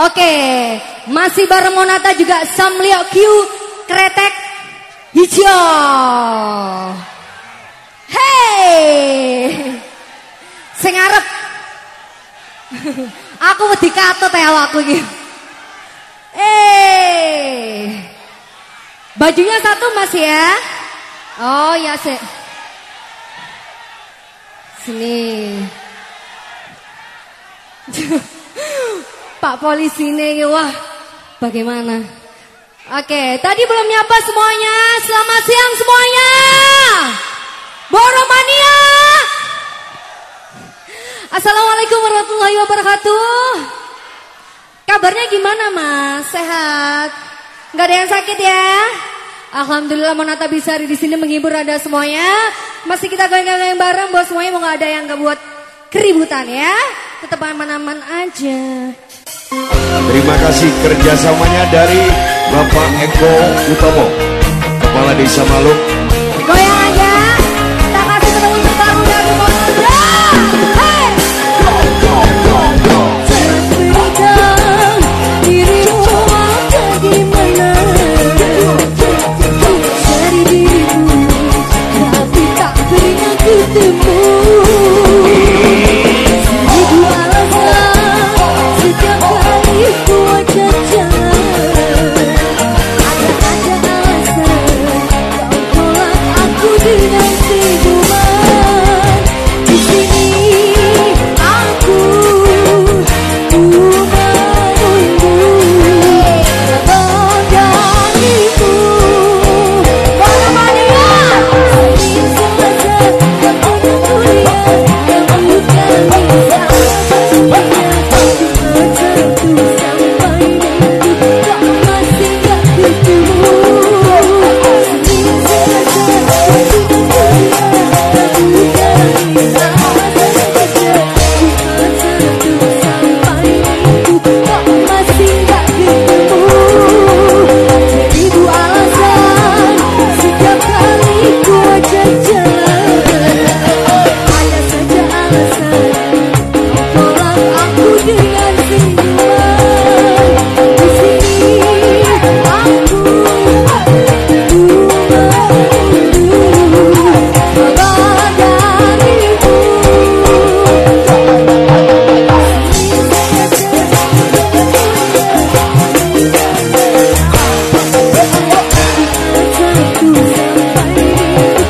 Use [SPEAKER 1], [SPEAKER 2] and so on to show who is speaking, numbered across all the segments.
[SPEAKER 1] Oke, masih bareng Monata juga Samlio Q Kretek Hijau. Hey, sing arep. aku wedi katut ya aku iki. Eh. Bajunya satu Mas ya? Oh ya sih. Sini. Pak polisi ini wah bagaimana? Oke, tadi belum nyapa semuanya. Selamat siang semuanya. Boromania. Assalamualaikum warahmatullahi wabarakatuh. Kabarnya gimana mas? Sehat? Gak ada yang sakit ya? Alhamdulillah Monata bisa di sini menghibur ada semuanya. Masih kita goyang-goyang bareng buat semuanya mau gak ada yang gak buat keributan ya. Tetap aman-aman aja.
[SPEAKER 2] Terima kasih kerjasamanya dari Bapak Eko Utomo, Kepala Desa Maluk.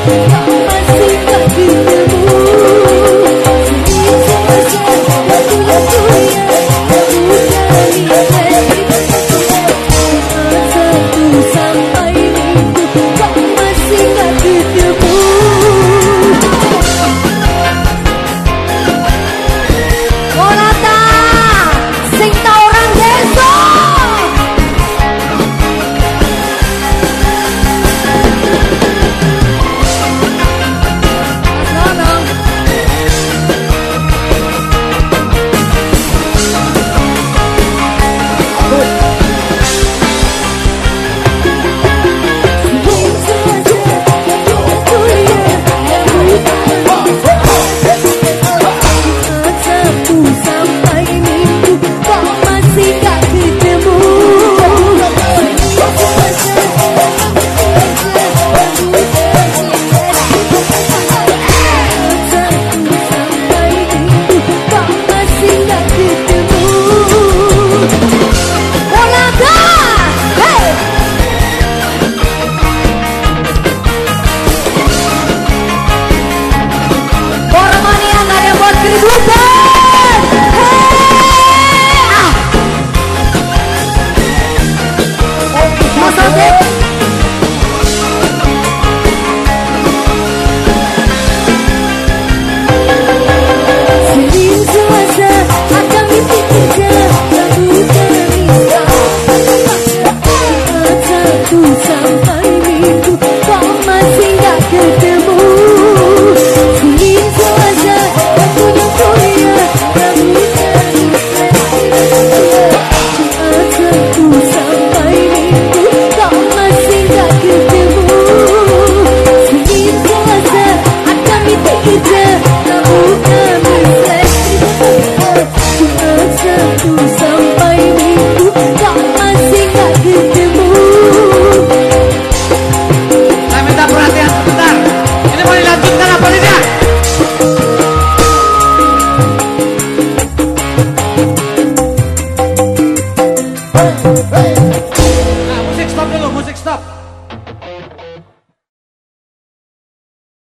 [SPEAKER 1] 啊。そう。hey,
[SPEAKER 3] hey.